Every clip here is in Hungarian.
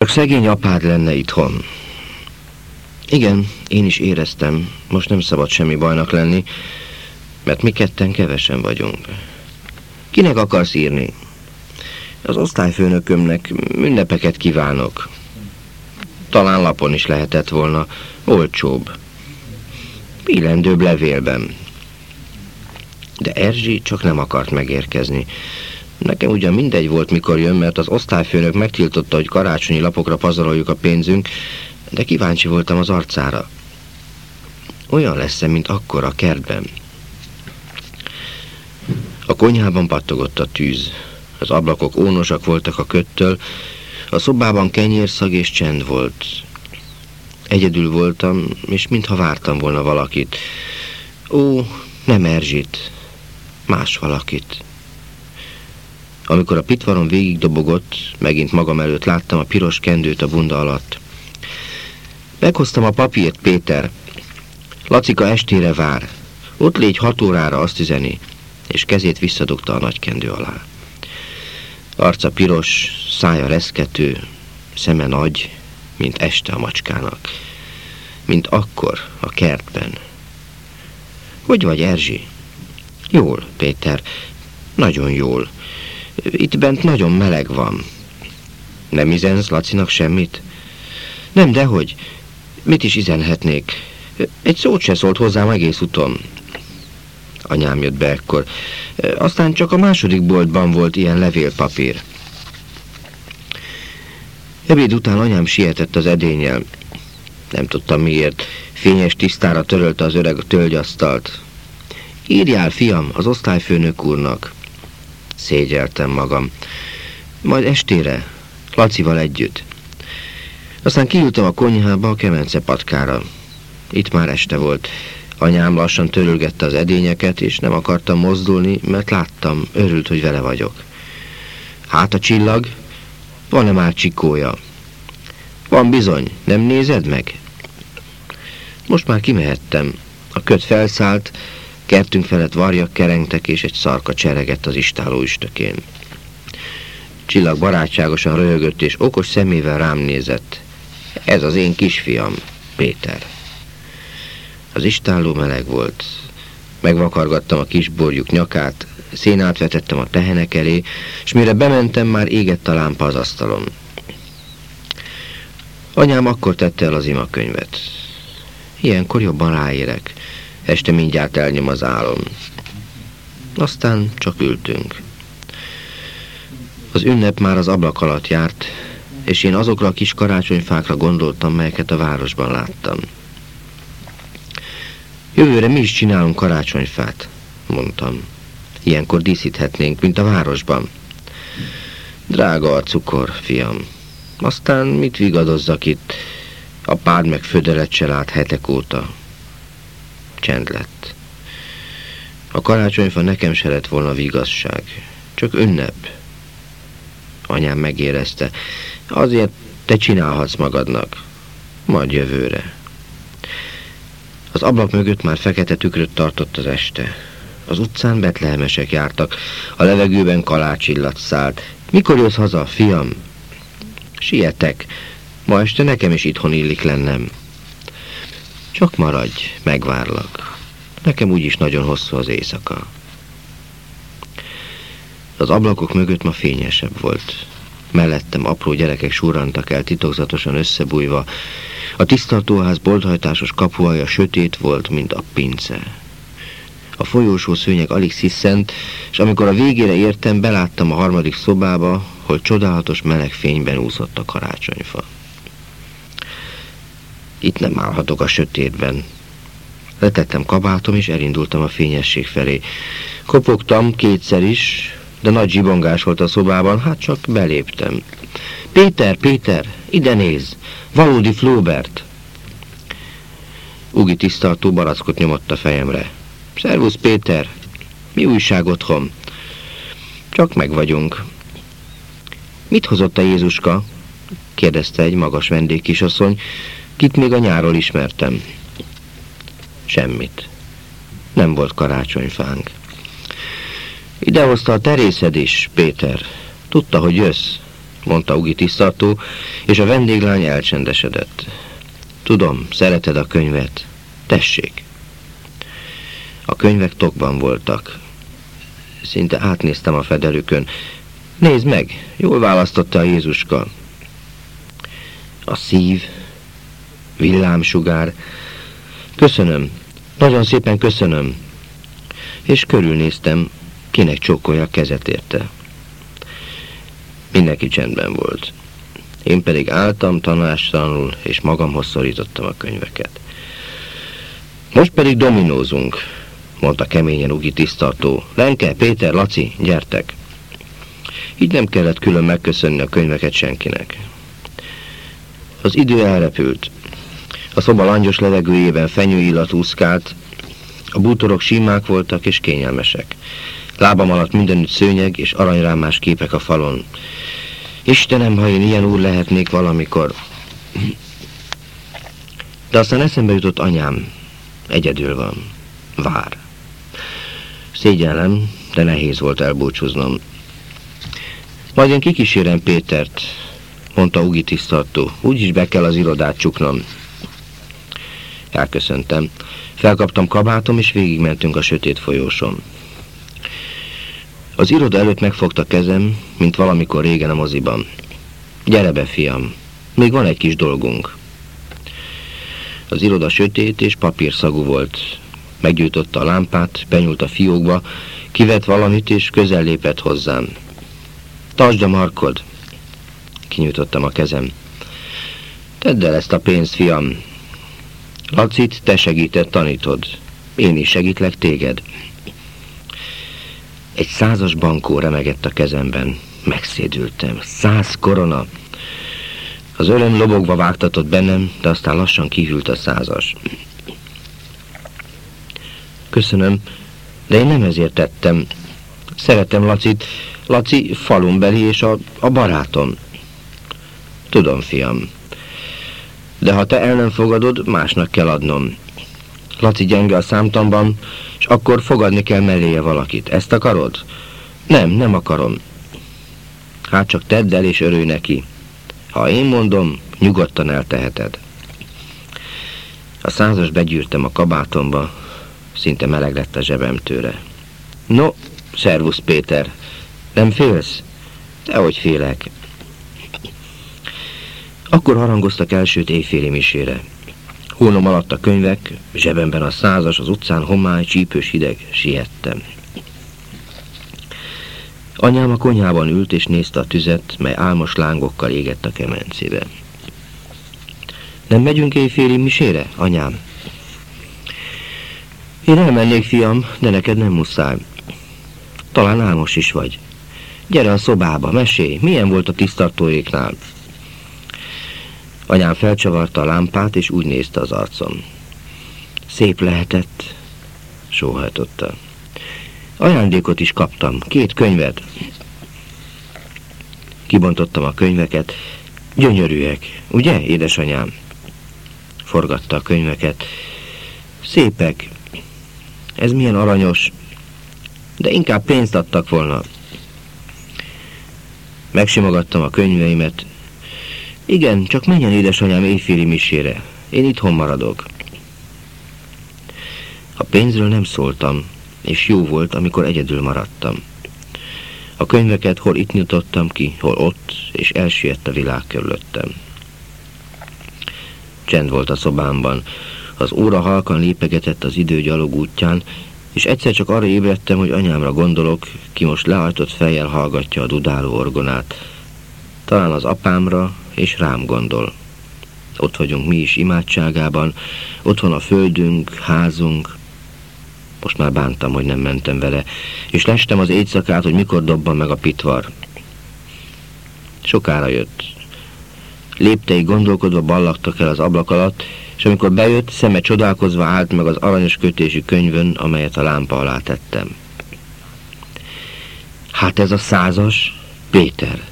Csak szegény apád lenne itthon. Igen, én is éreztem, most nem szabad semmi bajnak lenni, mert mi ketten kevesen vagyunk. Kinek akarsz írni? Az osztályfőnökömnek ünnepeket kívánok. Talán lapon is lehetett volna, olcsóbb. Illendőbb levélben. De Erzsi csak nem akart megérkezni. Nekem ugyan mindegy volt, mikor jön, mert az osztályfőnök megtiltotta, hogy karácsonyi lapokra pazaroljuk a pénzünk, de kíváncsi voltam az arcára. Olyan lesz -e, mint akkor a kertben. A konyhában pattogott a tűz. Az ablakok ónosak voltak a köttől, a szobában kenyérszag és csend volt. Egyedül voltam, és mintha vártam volna valakit. Ó, nem Erzsit, más valakit. Amikor a pitvaron végig dobogott, megint magam előtt láttam a piros kendőt a bunda alatt. Meghoztam a papírt, Péter. Lacika estére vár. Ott légy hat órára azt üzeni, és kezét visszadugta a nagy kendő alá. Arca piros, szája reszkető, szeme nagy, mint este a macskának. Mint akkor, a kertben. Hogy vagy, Erzsi? Jól, Péter, nagyon jól. Itt bent nagyon meleg van. Nem izensz Lacinak semmit? Nem, dehogy. Mit is izenhetnék? Egy szót se szólt hozzám egész uton. Anyám jött be ekkor. Aztán csak a második boltban volt ilyen levélpapír. Ebéd után anyám sietett az edényel. Nem tudtam miért. Fényes tisztára törölte az öreg tölgyasztalt. Írjál, fiam, az osztályfőnök úrnak. Szégyeltem magam. Majd estére, Lacival együtt. Aztán kiültem a konyhába a kemence patkára. Itt már este volt. Anyám lassan törölgette az edényeket, és nem akartam mozdulni, mert láttam, örült, hogy vele vagyok. Hát a csillag? Van-e már csikója? Van bizony, nem nézed meg? Most már kimehettem. A köt felszállt, kertünk felett varjak kerengtek, és egy szarka cseregett az istáló üstökén. Csillag barátságosan röhögött, és okos szemével rám nézett. Ez az én kisfiam, Péter. Az istálló meleg volt. Megvakargattam a kis borjuk nyakát, szénát vetettem a tehenek elé, és mire bementem, már égett a lámpa az asztalon. Anyám akkor tette el az imakönyvet. Ilyenkor jobban ráérek. Este mindjárt elnyom az álom. Aztán csak ültünk. Az ünnep már az ablak alatt járt, és én azokra a kis karácsonyfákra gondoltam, melyeket a városban láttam. Jövőre mi is csinálunk karácsonyfát, mondtam. Ilyenkor díszíthetnénk, mint a városban. Drága a cukor, fiam. Aztán mit vigadozzak itt? A pád meg födelet se lát hetek óta. Csend lett. A karácsonyfa nekem se lett volna vigazság. Csak ünnep. Anyám megérezte. Azért te csinálhatsz magadnak. Majd jövőre. Az ablak mögött már fekete tükröt tartott az este. Az utcán betlehemesek jártak, a levegőben kalácsillat szállt. Mikor jössz haza, fiam? Sietek. Ma este nekem is itthon illik lennem. Csak maradj, megvárlak. Nekem úgyis nagyon hosszú az éjszaka. Az ablakok mögött ma fényesebb volt. Mellettem apró gyerekek surrantak el titokzatosan összebújva. A tisztartóház bolthajtásos kapuaja sötét volt, mint a pince. A folyósó szőnyeg alig sziszent, és amikor a végére értem, beláttam a harmadik szobába, hogy csodálatos meleg fényben úszott a karácsonyfa. Itt nem állhatok a sötétben. Letettem kabátom, és elindultam a fényesség felé. Kopogtam kétszer is, de nagy zsibongás volt a szobában, hát csak beléptem. Péter, Péter, ide néz! Valódi Flaubert! Ugi tisztartó barackot nyomott a fejemre. Szervusz, Péter! Mi újság otthon? Csak meg vagyunk. Mit hozott a Jézuska? kérdezte egy magas vendégkisasszony, kit még a nyáról ismertem. Semmit. Nem volt karácsonyfánk. Idehozta a terészed is, Péter. Tudta, hogy jössz. mondta Ugi tisztartó, és a vendéglány elcsendesedett. Tudom, szereted a könyvet. Tessék. A könyvek tokban voltak. Szinte átnéztem a fedelükön. Nézd meg, jól választotta a Jézuska. A szív, villámsugár. Köszönöm, nagyon szépen köszönöm. És körülnéztem, kinek csókolja a kezet érte. Mindenki csendben volt. Én pedig álltam tanástalanul, és magamhoz szorítottam a könyveket. Most pedig dominózunk, mondta keményen Ugi tisztartó. Lenke, Péter, Laci, gyertek! Így nem kellett külön megköszönni a könyveket senkinek. Az idő elrepült. A szoba langyos levegőjében fenyőillat úszkált, a bútorok simák voltak és kényelmesek. Lábam alatt mindenütt szőnyeg és aranyrámás képek a falon. Istenem, ha én ilyen úr lehetnék valamikor. De aztán eszembe jutott anyám. Egyedül van. Vár. Szégyellem, de nehéz volt elbúcsúznom. Majd én kikísérem Pétert, mondta Ugi tisztartó. Úgyis be kell az irodát csuknom. Elköszöntem. Felkaptam kabátom, és végigmentünk a sötét folyóson. Az iroda előtt megfogta kezem, mint valamikor régen a moziban. Gyere be, fiam, még van egy kis dolgunk. Az iroda sötét és papírszagú volt. Meggyújtotta a lámpát, benyúlt a fiókba, kivett valamit és közel lépett hozzám. Tartsd a markod! Kinyújtottam a kezem. Tedd el ezt a pénzt, fiam. Lacit, te segített, tanítod. Én is segítlek téged. Egy százas bankó remegett a kezemben. Megszédültem. Száz korona. Az ölöm lobogva vágtatott bennem, de aztán lassan kihűlt a százas. Köszönöm, de én nem ezért tettem. Szeretem Lacit. Laci falunbeli és a, a barátom. Tudom, fiam. De ha te el nem fogadod, másnak kell adnom. Laci gyenge a számtamban, és akkor fogadni kell melléje valakit. Ezt akarod? Nem, nem akarom. Hát csak tedd el és örülj neki. Ha én mondom, nyugodtan elteheted. A százas begyűrtem a kabátomba, szinte meleg lett a zsebem tőle. No, szervusz Péter, nem félsz? Dehogy félek. Akkor harangoztak elsőt éjféli misére. Hónom alatt a könyvek, zsebemben a százas, az utcán homály, csípős hideg, siettem. Anyám a konyhában ült és nézte a tüzet, mely álmos lángokkal égett a kemencébe. Nem megyünk éjféli misére, anyám? Én elmennék, fiam, de neked nem muszáj. Talán álmos is vagy. Gyere a szobába, mesélj, milyen volt a tisztartóéknál? Anyám felcsavarta a lámpát, és úgy nézte az arcom. Szép lehetett, sóhajtotta. Ajándékot is kaptam, két könyvet. Kibontottam a könyveket. Gyönyörűek, ugye, édesanyám? Forgatta a könyveket. Szépek. Ez milyen aranyos. De inkább pénzt adtak volna. Megsimogattam a könyveimet, igen, csak menjen édesanyám éjféli misére. Én itthon maradok. A pénzről nem szóltam, és jó volt, amikor egyedül maradtam. A könyveket hol itt nyitottam ki, hol ott, és elsüllyedt a világ körülöttem. Csend volt a szobámban. Az óra halkan lépegetett az idő gyalog útján, és egyszer csak arra ébredtem, hogy anyámra gondolok, ki most lehajtott fejjel hallgatja a dudáló orgonát. Talán az apámra, és rám gondol. Ott vagyunk mi is imádságában, otthon a földünk, házunk. Most már bántam, hogy nem mentem vele, és lestem az éjszakát, hogy mikor dobban meg a pitvar. Sokára jött. Léptei gondolkodva ballagtak el az ablak alatt, és amikor bejött, szeme csodálkozva állt meg az aranyos kötésű könyvön, amelyet a lámpa alá tettem. Hát ez a százas, Péter.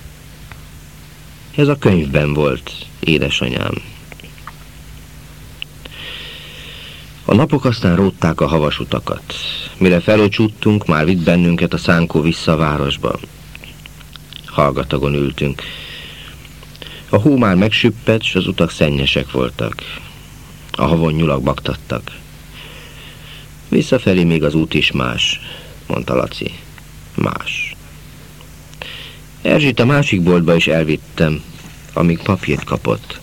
Ez a könyvben volt, édesanyám. A napok aztán rótták a havas utakat. Mire felocsúttunk, már vitt bennünket a szánkó vissza a városba. Hallgatagon ültünk. A hó már megsüppett, s az utak szennyesek voltak. A havon nyulak baktattak. Visszafelé még az út is más, mondta Laci. Más. Erzsit a másik boltba is elvittem, amíg papírt kapott.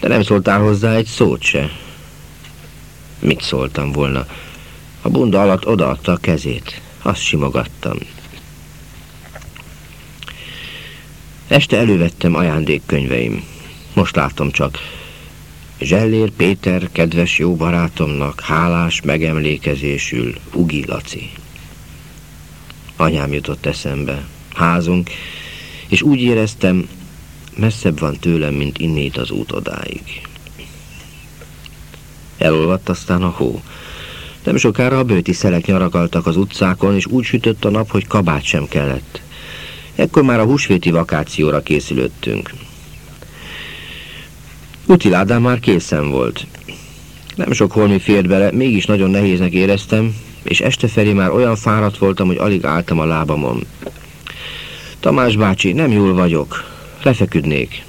De nem szóltál hozzá egy szót se. Mit szóltam volna? A bunda alatt odaadta a kezét. Azt simogattam. Este elővettem ajándékkönyveim. Most látom csak. Zsellér Péter, kedves jó barátomnak, hálás megemlékezésül, Ugi Laci. Anyám jutott eszembe, házunk, és úgy éreztem, messzebb van tőlem, mint innét az út odáig. Elolvadt aztán a hó. Nem sokára a bőti szelek nyarakaltak az utcákon, és úgy sütött a nap, hogy kabát sem kellett. Ekkor már a húsvéti vakációra készülöttünk. Utiládám már készen volt. Nem sok holmi fért bele, mégis nagyon nehéznek éreztem, és este felé már olyan fáradt voltam, hogy alig álltam a lábamon. Tamás bácsi, nem jól vagyok. Lefeküdnék.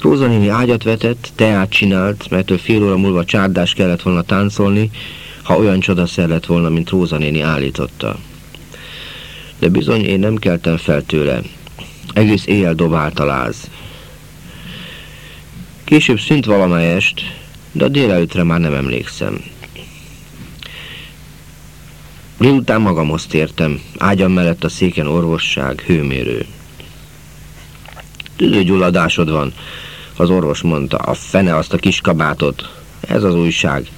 Róza néni ágyat vetett, teát csinált, mert fél óra múlva csárdás kellett volna táncolni, ha olyan csodaszer lett volna, mint Róza néni állította. De bizony én nem keltem fel tőle. Egész éjjel dobált a láz. Később szint valamelyest, de a délelőtre már nem emlékszem. Délután magamhoz tértem, ágyam mellett a széken orvosság, hőmérő. Tüdőgyulladásod van, az orvos mondta, a fene azt a kis kabátot. Ez az újság.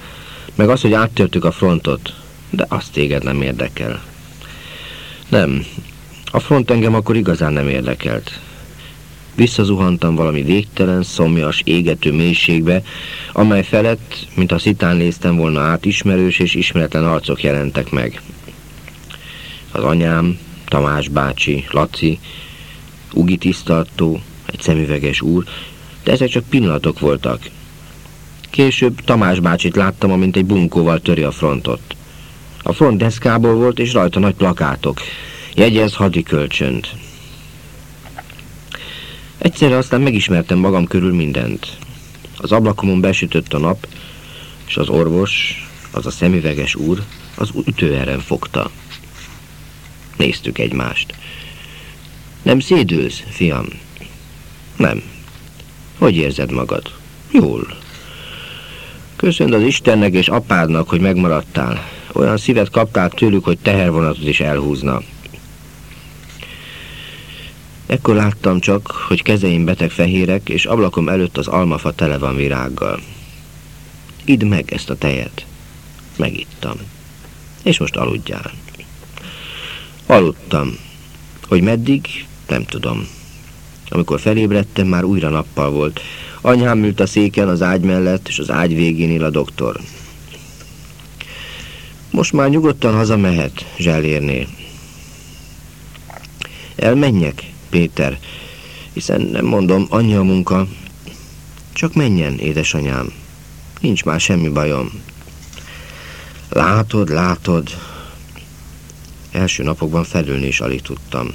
Meg az, hogy áttörtük a frontot. De azt téged nem érdekel. Nem. A front engem akkor igazán nem érdekelt. Visszazuhantam valami végtelen, szomjas, égető mélységbe, amely felett, mint a szitán néztem volna át, ismerős és ismeretlen arcok jelentek meg. Az anyám, Tamás bácsi, Laci, Ugi tisztartó, egy szemüveges úr, de ezek csak pillanatok voltak. Később Tamás bácsit láttam, amint egy bunkóval töri a frontot. A front deszkából volt, és rajta nagy plakátok. Jegyez hadikölcsönt. Egyszerre aztán megismertem magam körül mindent. Az ablakomon besütött a nap, és az orvos, az a szemüveges úr, az ütőeren fogta. Néztük egymást. Nem szédülsz, fiam? Nem. Hogy érzed magad? Jól. Köszönd az Istennek és apádnak, hogy megmaradtál. Olyan szívet kaptál tőlük, hogy tehervonatot is elhúzna. Ekkor láttam csak, hogy kezeim beteg fehérek, és ablakom előtt az almafa tele van virággal. Idd meg ezt a tejet. Megittam. És most aludjál. Aludtam. Hogy meddig, nem tudom. Amikor felébredtem, már újra nappal volt. Anyám ült a széken az ágy mellett, és az ágy végén a doktor. Most már nyugodtan hazamehet, zsellérnél. Elmenjek, Péter, hiszen nem mondom, annyi a munka. Csak menjen, édesanyám. Nincs már semmi bajom. Látod, látod. Első napokban felülni is alig tudtam.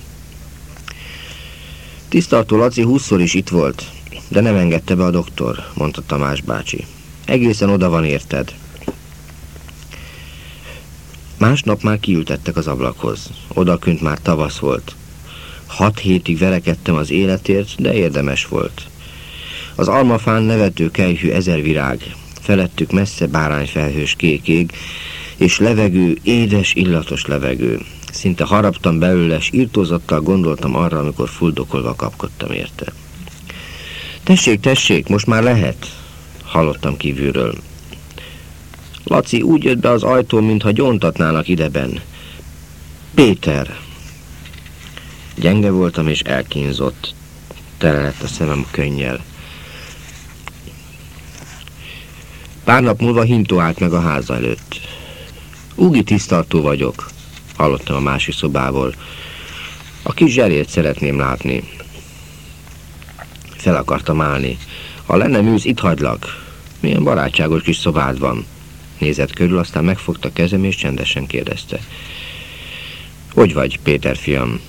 Tisztartó Laci húszszor is itt volt, de nem engedte be a doktor, mondta Tamás bácsi. Egészen oda van érted. Másnap már kiültettek az ablakhoz. Odakünt már tavasz volt. Hat hétig verekedtem az életért, de érdemes volt. Az almafán nevető kejhű ezer virág, felettük messze bárányfelhős kék ég, és levegő, édes, illatos levegő. Szinte haraptam belőle, és írtózattal gondoltam arra, amikor fuldokolva kapkodtam érte. Tessék, tessék, most már lehet, hallottam kívülről. Laci úgy jött be az ajtón, mintha gyontatnának ideben. Péter. Gyenge voltam és elkínzott. Tele lett a szemem könnyel. Pár nap múlva Hintó állt meg a háza előtt. Ugi tisztartó vagyok, hallottam a másik szobából. A kis zserét szeretném látni. Fel akartam állni. Ha lenne műz, itt hagylak. Milyen barátságos kis szobád van. Nézett körül, aztán megfogta kezem és csendesen kérdezte. Hogy vagy, Péter fiam?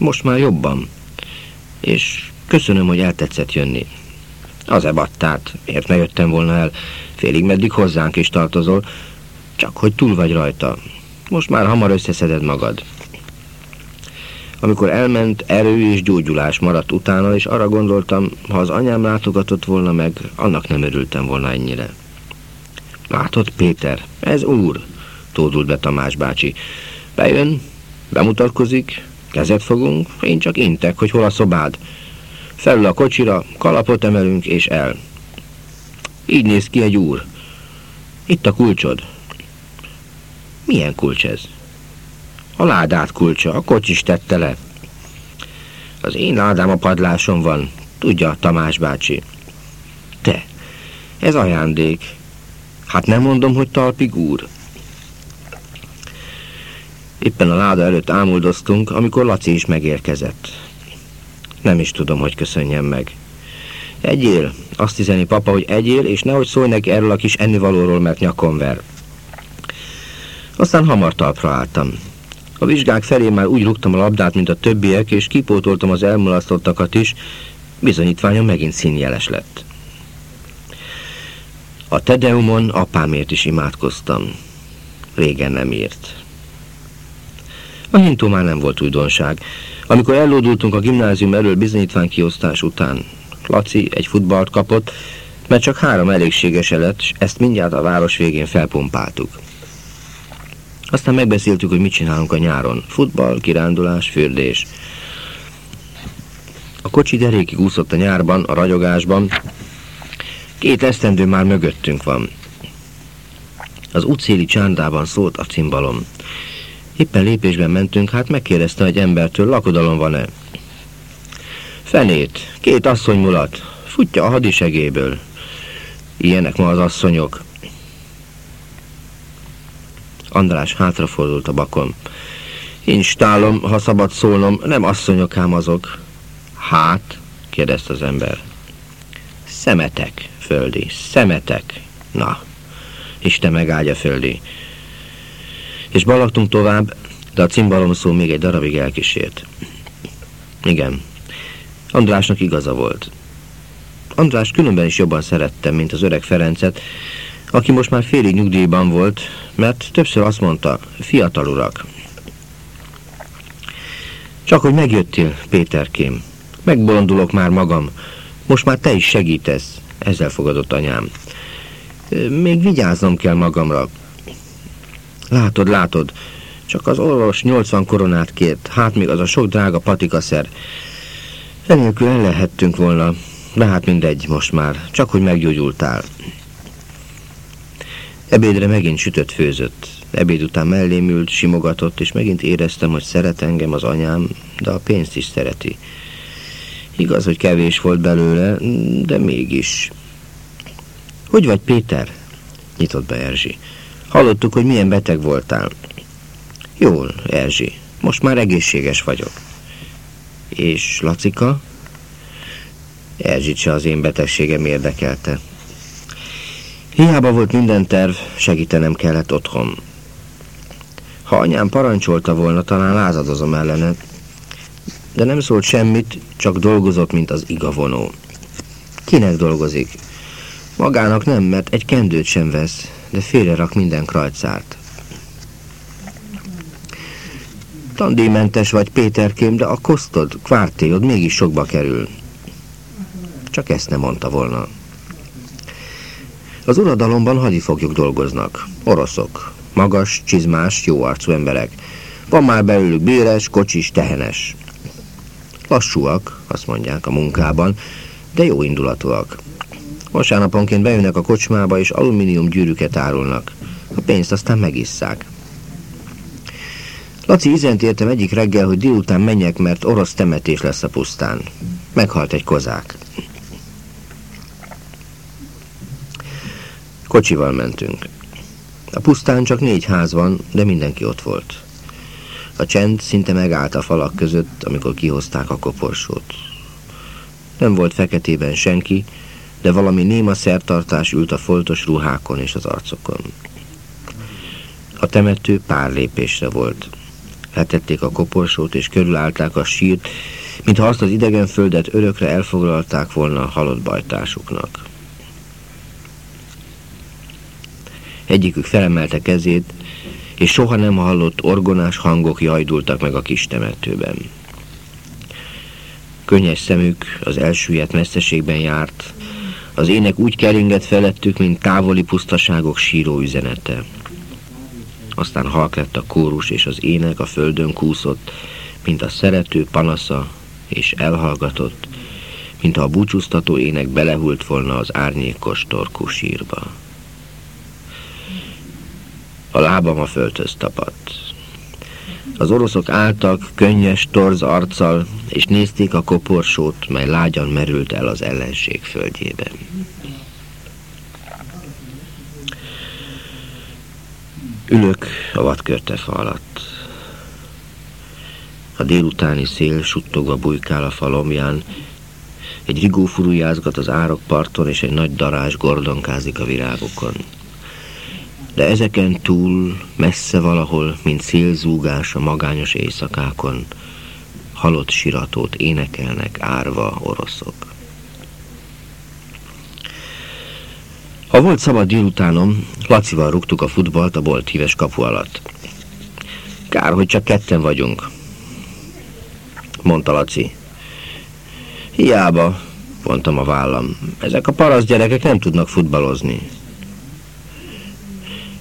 Most már jobban. és köszönöm, hogy eltetszett jönni. Az ebattát, miért ne jöttem volna el? Félig meddig hozzánk is tartozol, csak hogy túl vagy rajta. Most már hamar összeszeded magad. Amikor elment, erő és gyógyulás maradt utána, és arra gondoltam, ha az anyám látogatott volna meg, annak nem örültem volna ennyire. Látod, Péter, ez úr, tódult be Tamás bácsi. Bejön, bemutatkozik, kezet fogunk, én csak intek, hogy hol a szobád. Felül a kocsira, kalapot emelünk, és el. Így néz ki egy úr. Itt a kulcsod. Milyen kulcs ez? A ládát kulcsa, a kocsis tette le. Az én ládám a padláson van, tudja Tamás bácsi. Te, ez ajándék. Hát nem mondom, hogy talpig úr. Éppen a láda előtt ámuldoztunk, amikor Laci is megérkezett. Nem is tudom, hogy köszönjem meg. Egyél, azt üzeni papa, hogy egyél, és nehogy szólj neki erről a kis ennivalóról, mert nyakon ver. Aztán hamar talpra álltam. A vizsgák felé már úgy rúgtam a labdát, mint a többiek, és kipótoltam az elmulasztottakat is, bizonyítványom megint színjeles lett. A Tedeumon apámért is imádkoztam. Régen nem írt. A hintó már nem volt újdonság. Amikor ellódultunk a gimnázium elől bizonyítványkiosztás után, Laci egy futballt kapott, mert csak három elégséges lett, és ezt mindjárt a város végén felpumpáltuk. Aztán megbeszéltük, hogy mit csinálunk a nyáron. Futball, kirándulás, fürdés. A kocsi derékig úszott a nyárban, a ragyogásban. Két esztendő már mögöttünk van. Az útszéli csándában szólt a cimbalom. Éppen lépésben mentünk, hát megkérdezte egy embertől, lakodalom van-e? Fenét, két asszony mulat, futja a hadisegéből. Ilyenek ma az asszonyok. András hátrafordult a bakon. Én stálom, ha szabad szólnom, nem asszonyok ám azok. Hát? kérdezte az ember. Szemetek, földi, szemetek. Na, Isten megáldja földi. És balagtunk tovább, de a cimbalom szó még egy darabig elkísért. Igen, Andrásnak igaza volt. András különben is jobban szerettem, mint az öreg Ferencet, aki most már félig nyugdíjban volt, mert többször azt mondta, fiatal urak. Csak hogy megjöttél, Péterkém. Megbolondulok már magam. Most már te is segítesz, ezzel fogadott anyám. Még vigyáznom kell magamra. Látod, látod, csak az orvos 80 koronát kért, hát még az a sok drága patikaszer. Enélkül el lehettünk volna, de hát mindegy most már, csak hogy meggyógyultál. Ebédre megint sütött főzött. Ebéd után mellém ült, simogatott, és megint éreztem, hogy szeret engem az anyám, de a pénzt is szereti. Igaz, hogy kevés volt belőle, de mégis. Hogy vagy, Péter? Nyitott be Erzsi. Hallottuk, hogy milyen beteg voltál. Jól, Erzsi. Most már egészséges vagyok. És Lacika? Erzsit se az én betegségem érdekelte. Hiába volt minden terv, segítenem kellett otthon. Ha anyám parancsolta volna, talán lázadozom ellene, de nem szólt semmit, csak dolgozott, mint az igavonó. Kinek dolgozik? Magának nem, mert egy kendőt sem vesz, de félrerak minden krajcárt. Tandíjmentes vagy, Péterkém, de a kosztod, kvártéod mégis sokba kerül. Csak ezt nem mondta volna. Az uradalomban hadifoglyok dolgoznak. Oroszok. Magas, csizmás, jó arcú emberek. Van már belőlük béres, kocsis, tehenes. Lassúak, azt mondják a munkában, de jó indulatúak. Vasárnaponként bejönnek a kocsmába, és alumínium gyűrűket árulnak. A pénzt aztán megisszák. Laci izent értem egyik reggel, hogy délután menjek, mert orosz temetés lesz a pusztán. Meghalt egy kozák. Kocsival mentünk. A pusztán csak négy ház van, de mindenki ott volt. A csend szinte megállt a falak között, amikor kihozták a koporsót. Nem volt feketében senki, de valami néma szertartás ült a foltos ruhákon és az arcokon. A temető pár lépésre volt. Letették a koporsót és körülállták a sírt, mintha azt az idegen földet örökre elfoglalták volna a halott bajtársuknak. Egyikük felemelte kezét, és soha nem hallott orgonás hangok jajdultak meg a kis temetőben. Könnyes szemük az elsüllyedt messzeségben járt, az ének úgy keringett felettük, mint távoli pusztaságok síró üzenete. Aztán halk lett a kórus, és az ének a földön kúszott, mint a szerető panasza, és elhallgatott, mint a búcsúztató ének belehult volna az árnyékos torkú sírba. A lábam a földhöz tapadt. Az oroszok álltak könnyes, torz arccal, és nézték a koporsót, mely lágyan merült el az ellenség földjében. Ülök a vadkörtefa alatt. A délutáni szél suttogva bujkál a falomján, egy rigó furujázgat az árokparton, és egy nagy darás gordonkázik a virágokon. De ezeken túl, messze valahol, mint szélzúgás a magányos éjszakákon, halott siratót énekelnek árva oroszok. Ha volt szabad délutánom, Lacival rúgtuk a futballt a bolt híves kapu alatt. Kár, hogy csak ketten vagyunk, mondta Laci. Hiába, mondtam a vállam. Ezek a parasz gyerekek nem tudnak futballozni.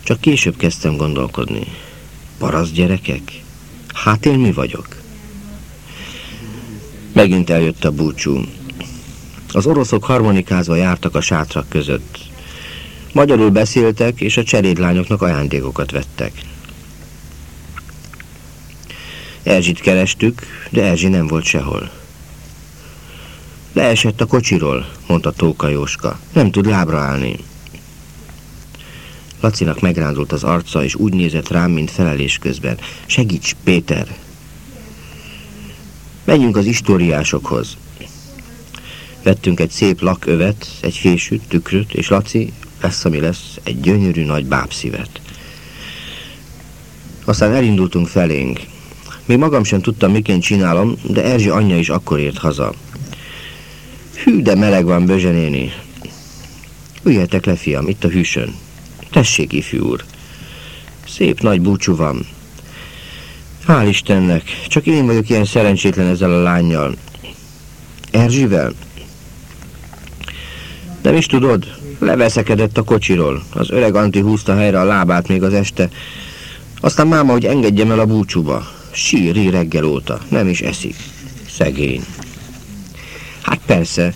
Csak később kezdtem gondolkodni. Parasz gyerekek? Hát én mi vagyok? Megint eljött a búcsú. Az oroszok harmonikázva jártak a sátrak között. Magyarul beszéltek, és a cserédlányoknak ajándékokat vettek. Erzsit kerestük, de Erzsi nem volt sehol. Leesett a kocsiról, mondta Tóka Jóska. Nem tud lábra állni. Lacinak megrándult az arca, és úgy nézett rám, mint felelés közben. Segíts, Péter! Menjünk az istóriásokhoz. Vettünk egy szép lakövet, egy fésűt, tükröt, és Laci, lesz ami lesz, egy gyönyörű nagy bábszívet. Aztán elindultunk felénk. Még magam sem tudtam, miként csinálom, de Erzsi anyja is akkor ért haza. Hű, de meleg van, Bözsenéni. Üljetek le, fiam, itt a hűsön. Tessék, ifjú úr. Szép nagy búcsú van. Hál' Istennek, csak én vagyok ilyen szerencsétlen ezzel a lányjal. Erzsivel? Nem is tudod? Leveszekedett a kocsiról. Az öreg Anti húzta helyre a lábát még az este. Aztán máma, hogy engedjem el a búcsúba. Síri reggel óta. Nem is eszik. Szegény. Hát persze.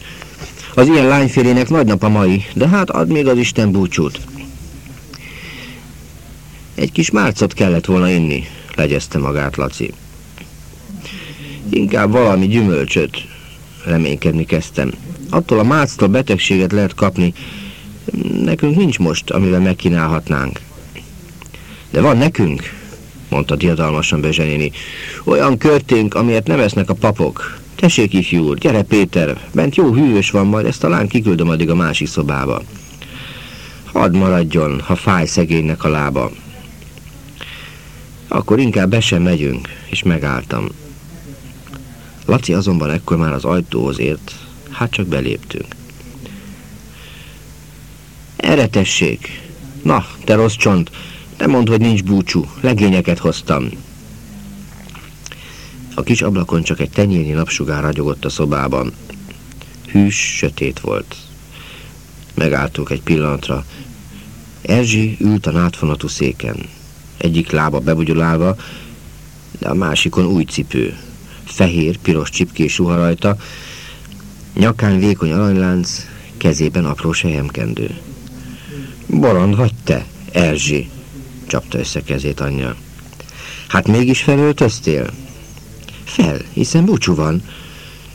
Az ilyen lányfélének nagy nap a mai, de hát ad még az Isten búcsút. Egy kis márcot kellett volna inni, legyezte magát Laci. Inkább valami gyümölcsöt, reménykedni kezdtem. Attól a máctól betegséget lehet kapni, nekünk nincs most, amivel megkínálhatnánk. De van nekünk, mondta diadalmasan Bezsenéni. Olyan körténk, amilyet nem esznek a papok. Tessék, ifjú úr, gyere Péter, bent jó hűvös van, majd ezt talán kiküldöm addig a másik szobába. Hadd maradjon, ha fáj szegénynek a lába. Akkor inkább be sem megyünk, és megálltam. Laci azonban ekkor már az ajtóhoz ért, hát csak beléptünk. Erre tessék! Na, te rossz csont, nem mondd, hogy nincs búcsú, legényeket hoztam. A kis ablakon csak egy tenyérnyi napsugár ragyogott a szobában. Hűs, sötét volt. Megálltunk egy pillanatra. Erzsi ült a nátfonatú széken. Egyik lába bebugyolálva, de a másikon új cipő. Fehér, piros csipkés ruha rajta, nyakán vékony aranylánc, kezében apró sejemkendő. Bolond vagy te, Erzsi, csapta össze kezét anyja. Hát mégis felöltöztél? Fel, hiszen búcsú van.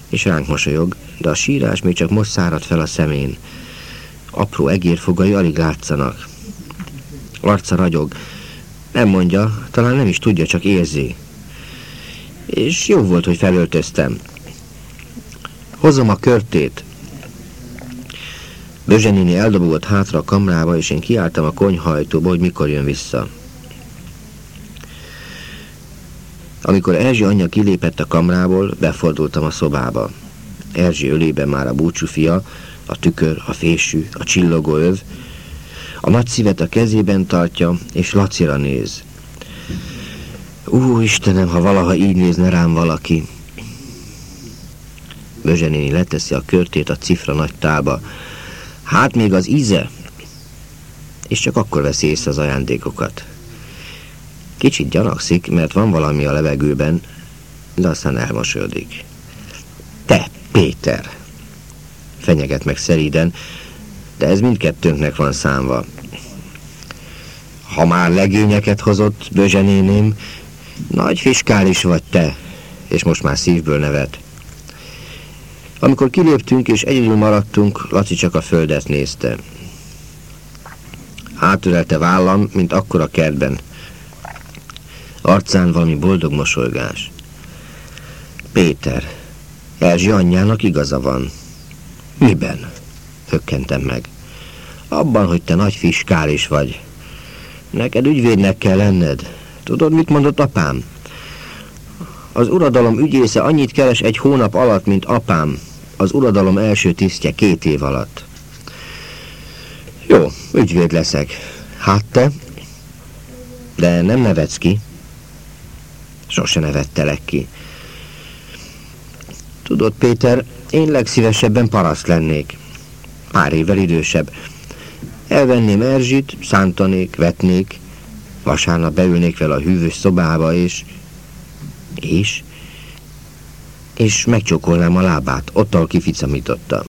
És ránk mosolyog, de a sírás még csak most szárad fel a szemén. Apró egérfogai alig látszanak. Arca ragyog. Nem mondja, talán nem is tudja, csak érzi. És jó volt, hogy felöltöztem. Hozom a körtét. Bözsenini eldobogott hátra a kamrába, és én kiálltam a konyhajtóba, hogy mikor jön vissza. Amikor Erzsi anyja kilépett a kamrából, befordultam a szobába. Erzsi ölében már a búcsú fia, a tükör, a fésű, a csillogó öv, a nagy szívet a kezében tartja, és Lacira néz. Ú, Istenem, ha valaha így nézne rám valaki. Bözsenéni leteszi a körtét a cifra nagy tálba. Hát még az íze? És csak akkor veszi észre az ajándékokat. Kicsit gyanakszik, mert van valami a levegőben, de aztán elmosődik. Te, Péter! Fenyeget meg szeriden, de ez mindkettőnknek van számva. Ha már legényeket hozott, Bözsenéném, nagy fiskális vagy te, és most már szívből nevet. Amikor kiléptünk és egyedül maradtunk, Laci csak a földet nézte. Átülelte vállam, mint akkor a kertben. Arcán valami boldog mosolygás. Péter, Erzsi anyjának igaza van. Miben? Hökkentem meg. Abban, hogy te nagy fiskális vagy. Neked ügyvédnek kell lenned. Tudod, mit mondott apám? Az uradalom ügyésze annyit keres egy hónap alatt, mint apám. Az uradalom első tisztje két év alatt. Jó, ügyvéd leszek. Hát te? De nem nevetsz ki. Sose nevettelek ki. Tudod, Péter, én legszívesebben paraszt lennék. Pár évvel idősebb. Elvenném Erzsit, szántanék, vetnék, vasárnap beülnék vele a hűvös szobába, és... És? És megcsókolnám a lábát, ott, ahol kificamította.